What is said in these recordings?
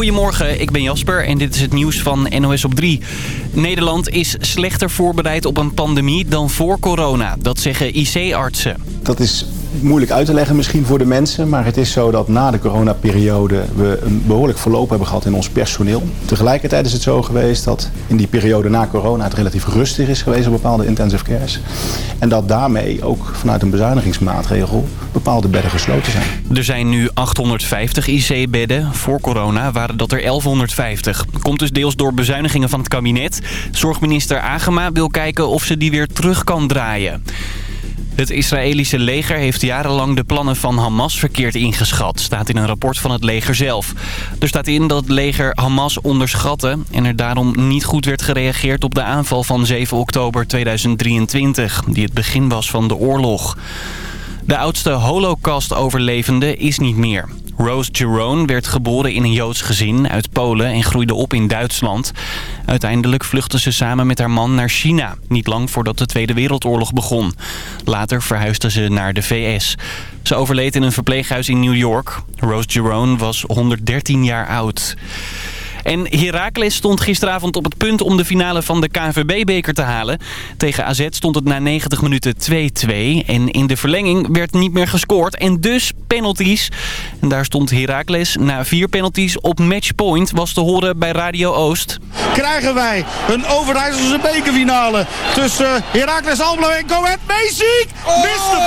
Goedemorgen, ik ben Jasper en dit is het nieuws van NOS op 3. Nederland is slechter voorbereid op een pandemie dan voor corona. Dat zeggen IC-artsen. Dat is moeilijk uit te leggen misschien voor de mensen. Maar het is zo dat na de coronaperiode we een behoorlijk verloop hebben gehad in ons personeel. Tegelijkertijd is het zo geweest dat in die periode na corona het relatief rustig is geweest op bepaalde intensive cares. En dat daarmee ook vanuit een bezuinigingsmaatregel bepaalde bedden gesloten zijn. Er zijn nu 850 IC-bedden. Voor corona waren dat er 1150. Komt dus deels door bezuinigingen van het kabinet. Zorgminister Agema wil kijken of ze die weer terug kan draaien. Het Israëlische leger heeft jarenlang de plannen van Hamas verkeerd ingeschat, staat in een rapport van het leger zelf. Er staat in dat het leger Hamas onderschatte en er daarom niet goed werd gereageerd op de aanval van 7 oktober 2023, die het begin was van de oorlog. De oudste holocaust-overlevende is niet meer. Rose Jerome werd geboren in een Joods gezin uit Polen en groeide op in Duitsland. Uiteindelijk vluchtte ze samen met haar man naar China, niet lang voordat de Tweede Wereldoorlog begon. Later verhuisde ze naar de VS. Ze overleed in een verpleeghuis in New York. Rose Jerome was 113 jaar oud. En Heracles stond gisteravond op het punt om de finale van de KNVB-beker te halen. Tegen AZ stond het na 90 minuten 2-2. En in de verlenging werd niet meer gescoord. En dus penalties. En daar stond Heracles na vier penalties op matchpoint. Was te horen bij Radio Oost. Krijgen wij een Overijsselse bekerfinale tussen Heracles Almelo en Go Ahead Basic. Mist hem.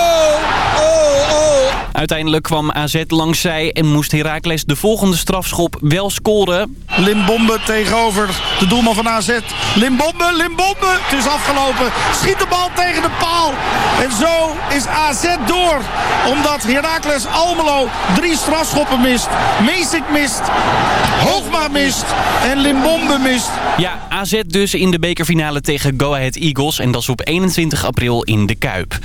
Oh, oh. Uiteindelijk kwam AZ langs zij en moest Heracles de volgende strafschop wel scoren. Limbombe tegenover de doelman van AZ. Limbombe, Limbombe. Het is afgelopen. Schiet de bal tegen de paal. En zo is AZ door. Omdat Heracles Almelo drie strafschoppen mist. Meesik mist. Hoogma mist. En Limbombe mist. Ja, AZ dus in de bekerfinale tegen Go Ahead Eagles. En dat is op 21 april in de Kuip.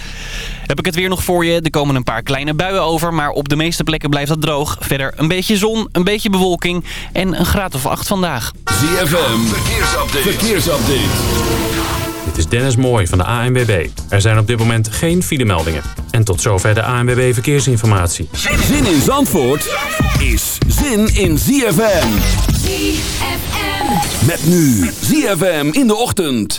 Heb ik het weer nog voor je. Er komen een paar kleine buien over, maar op de meeste plekken blijft het droog. Verder een beetje zon, een beetje bewolking en een graad of acht vandaag. ZFM, verkeersupdate. verkeersupdate. Dit is Dennis Mooij van de ANWB. Er zijn op dit moment geen filemeldingen. En tot zover de ANWB Verkeersinformatie. Zin in Zandvoort is zin in ZFM. ZFM. Met nu ZFM in de ochtend.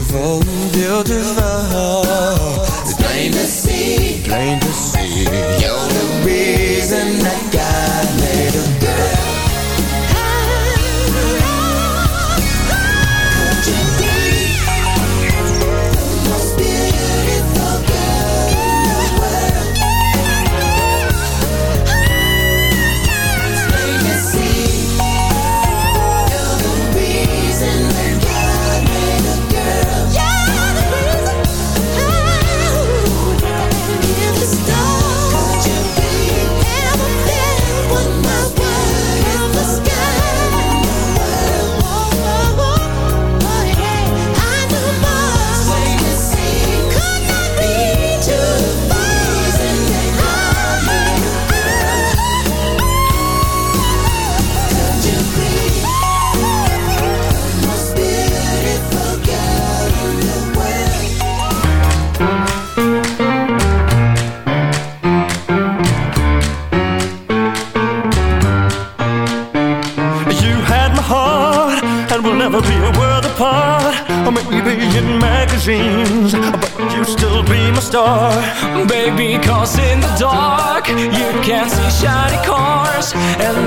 vent, Dieu du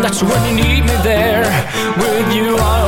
that's when you need me there with you.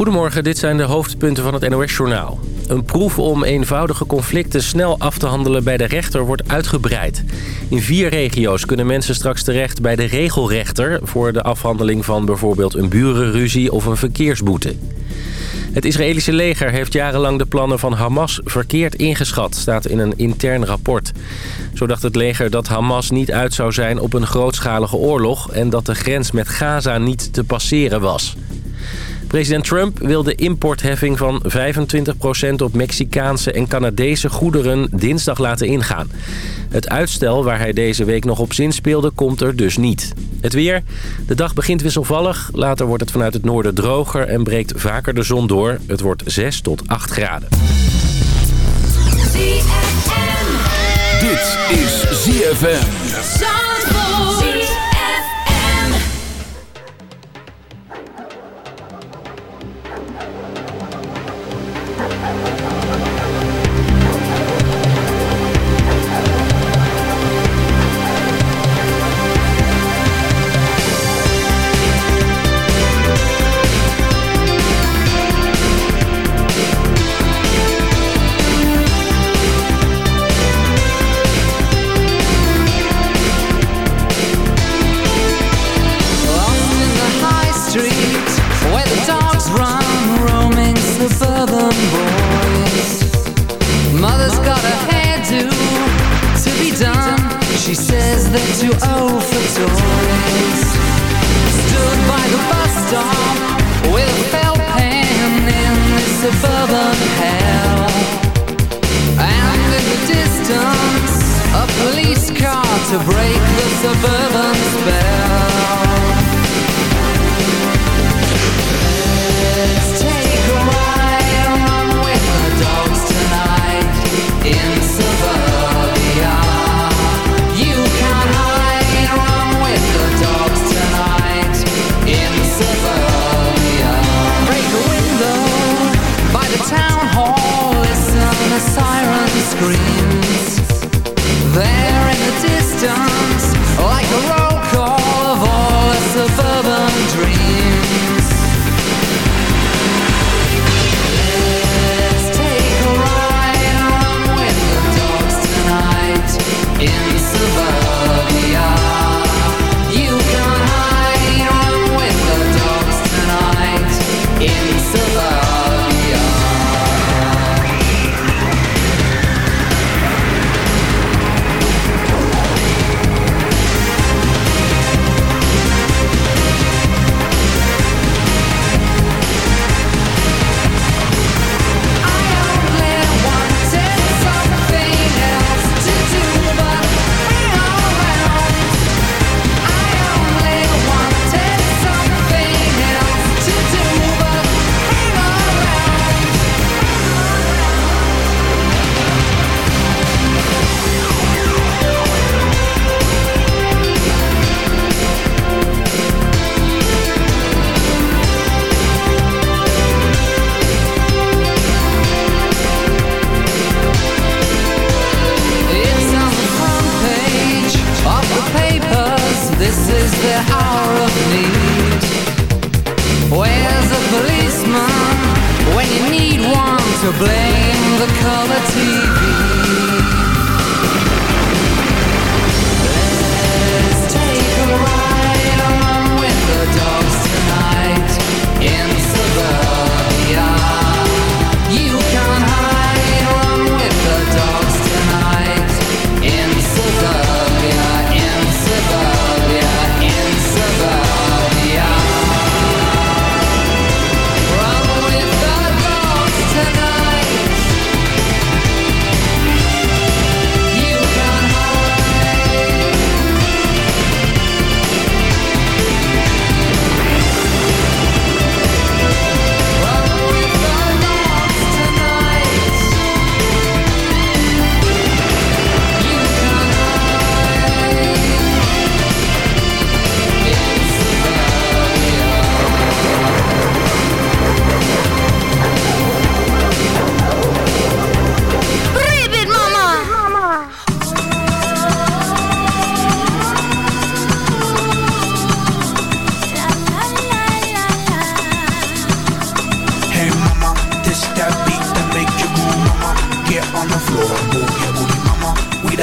Goedemorgen, dit zijn de hoofdpunten van het NOS-journaal. Een proef om eenvoudige conflicten snel af te handelen bij de rechter wordt uitgebreid. In vier regio's kunnen mensen straks terecht bij de regelrechter... voor de afhandeling van bijvoorbeeld een burenruzie of een verkeersboete. Het Israëlische leger heeft jarenlang de plannen van Hamas verkeerd ingeschat, staat in een intern rapport. Zo dacht het leger dat Hamas niet uit zou zijn op een grootschalige oorlog en dat de grens met Gaza niet te passeren was. President Trump wil de importheffing van 25% op Mexicaanse en Canadese goederen dinsdag laten ingaan. Het uitstel waar hij deze week nog op zin speelde komt er dus niet. Het weer. De dag begint wisselvallig. Later wordt het vanuit het noorden droger en breekt vaker de zon door. Het wordt 6 tot 8 graden. Dit is ZFM.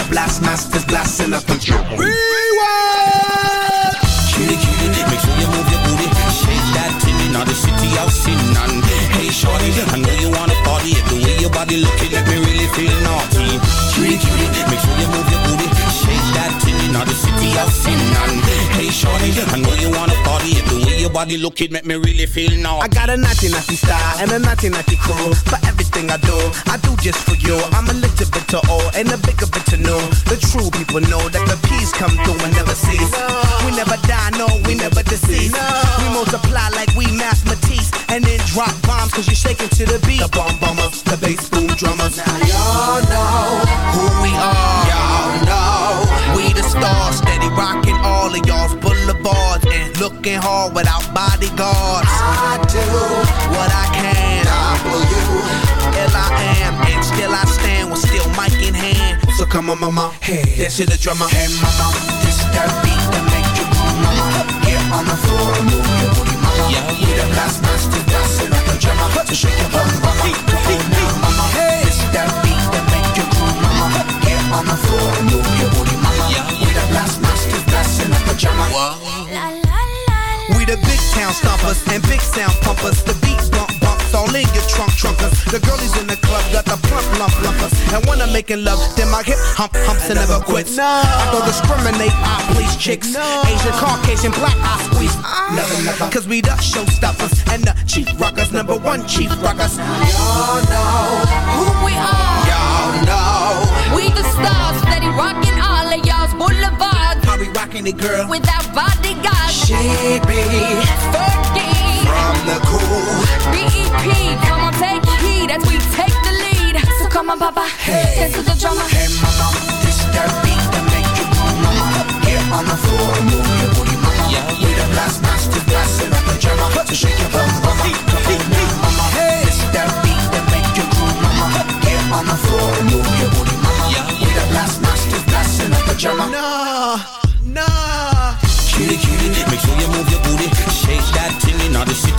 blast masters blasting up a. Rewind! Cutie, cutie, make sure you move your booty. Shake that titty, not the city I've seen none. Hey, shorty, I know you wanna party. The way your body looking, let me really feel naughty Cutie, cutie, make sure you move your booty. Shake that thing in the city of sin. And hey, shorty, I know you wanna party. The way your body looking make me really feel naughty. I got a naughty naughty style and a naughty naughty crew. For everything I do, I do just for you. I'm a little bit to old and a bigger bit to know. The true people know that the peace come through and never cease. We never die, no, we never decease. We multiply like we math Matisse and then drop bombs cause you're shaking to the beat. The bomb bombers, the bass boom drummers. Now y'all know who we are. Y'all know we the stars, steady rocking all of y'all's boulevards and looking hard without bodyguards. I do what I can. W L I am, and still I stand with still mic in hand. So come on, mama, hey, this is the drummer. Hey, mama, this that beat that make you move, mama. Get on the floor and move your booty, mama. Yeah, we the last master dancing like a drummer. So shake your bum, mama. Come on now, mama. On the floor move your booty, mama. Yeah, we the last master dancing like a drummer. We the big town stompers and big sound pumpers. The beat bump bumps all in your trunk trunkers. The girlies in the club got the plump lump lumpers. And when I'm making love, then my hip hump humps and never quits. No. I don't discriminate, I please chicks. No. Asian, Caucasian, black, I squeeze. Never, never. Cause we the showstoppers and the chief rockers, number one chief rockers. Y'all know who we are. Y'all know We the stars, steady rocking all of y'all's boulevards. how we rocking it, girl. Without bodyguards. She be Fergie. from the cool. BEP, come on, take heed as we take the lead. So come on, Papa, dance to the drummer.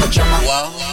blasting up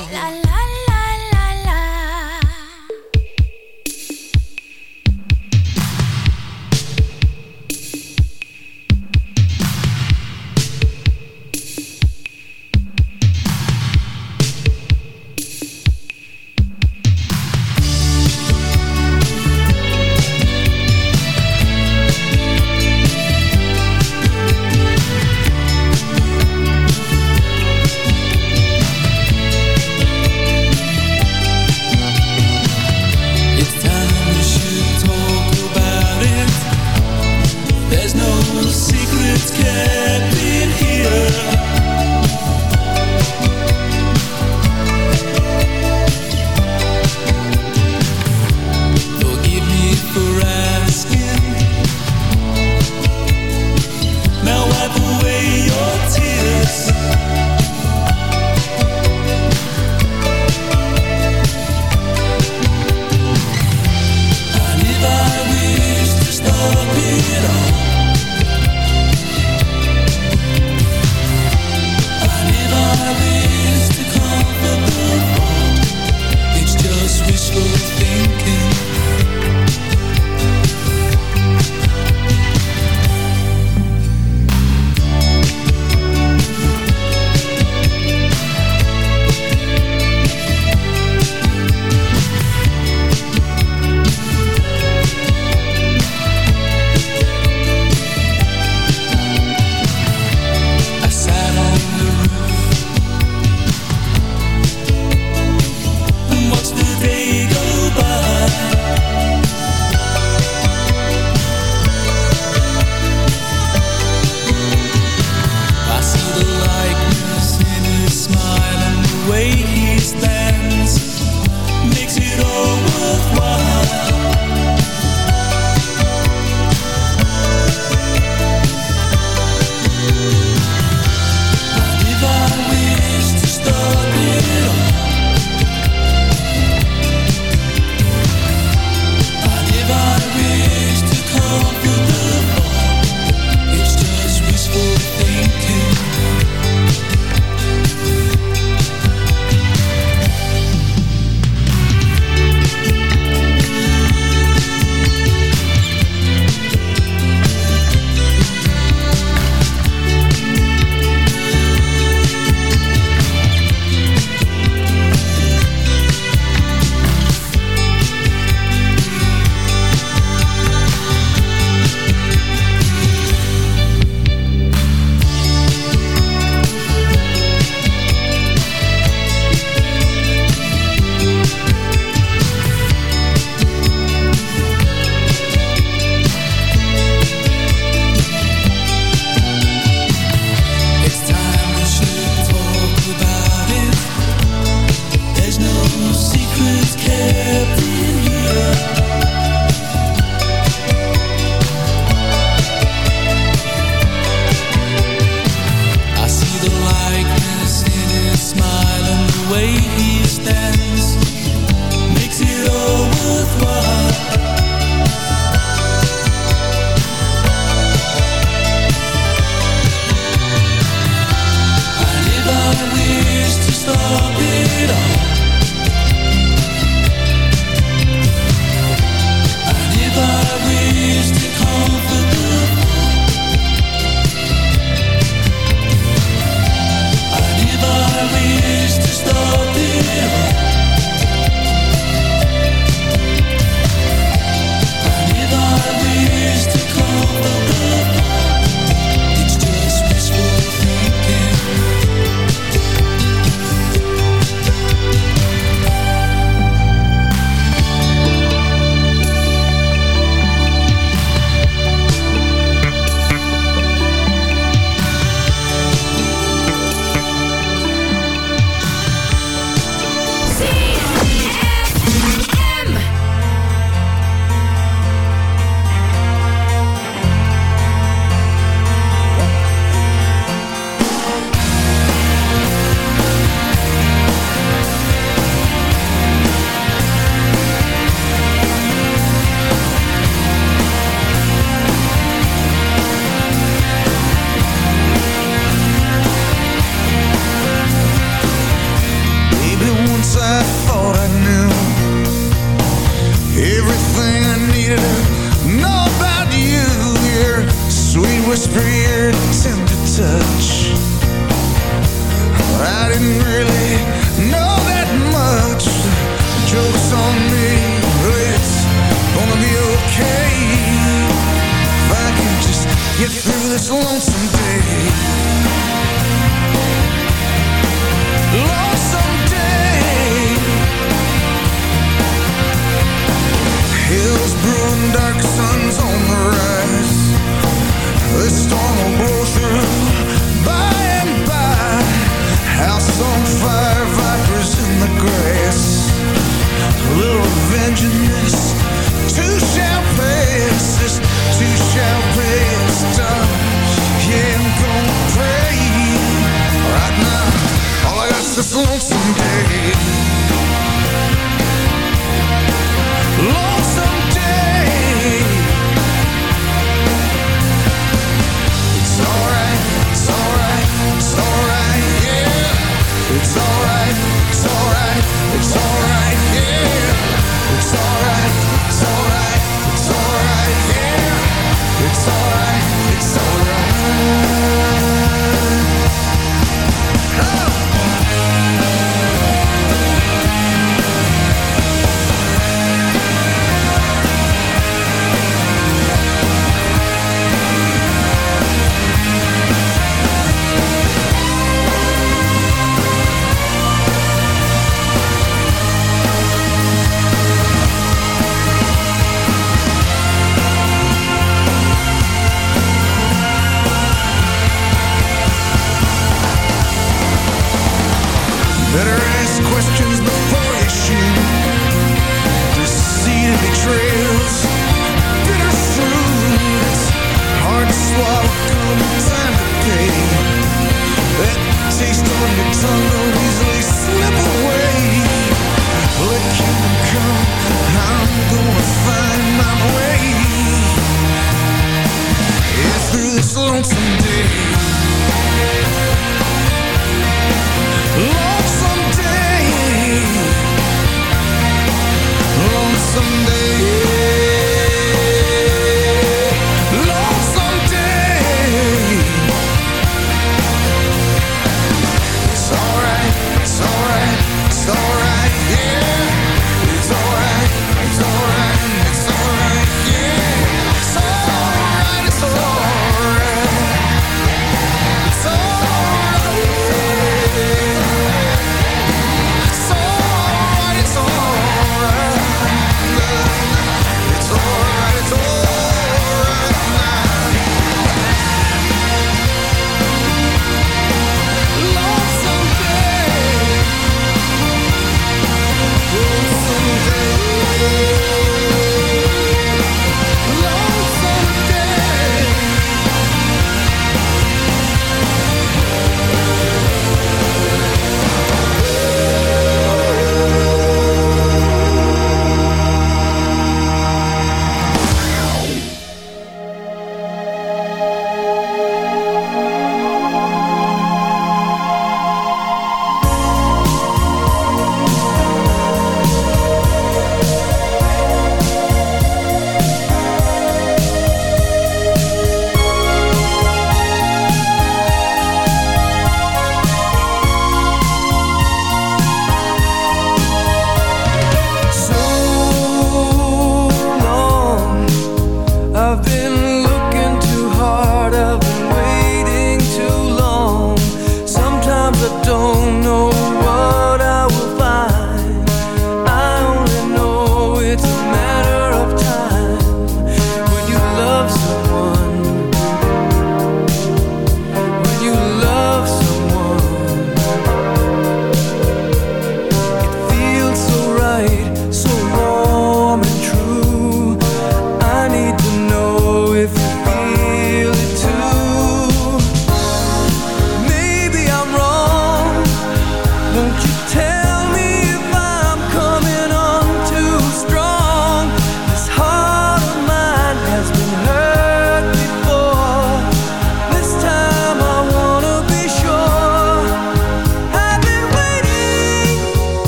this lonesome day.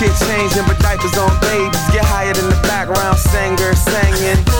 Shit changing, but diapers on babies. Get higher than the background singer singing.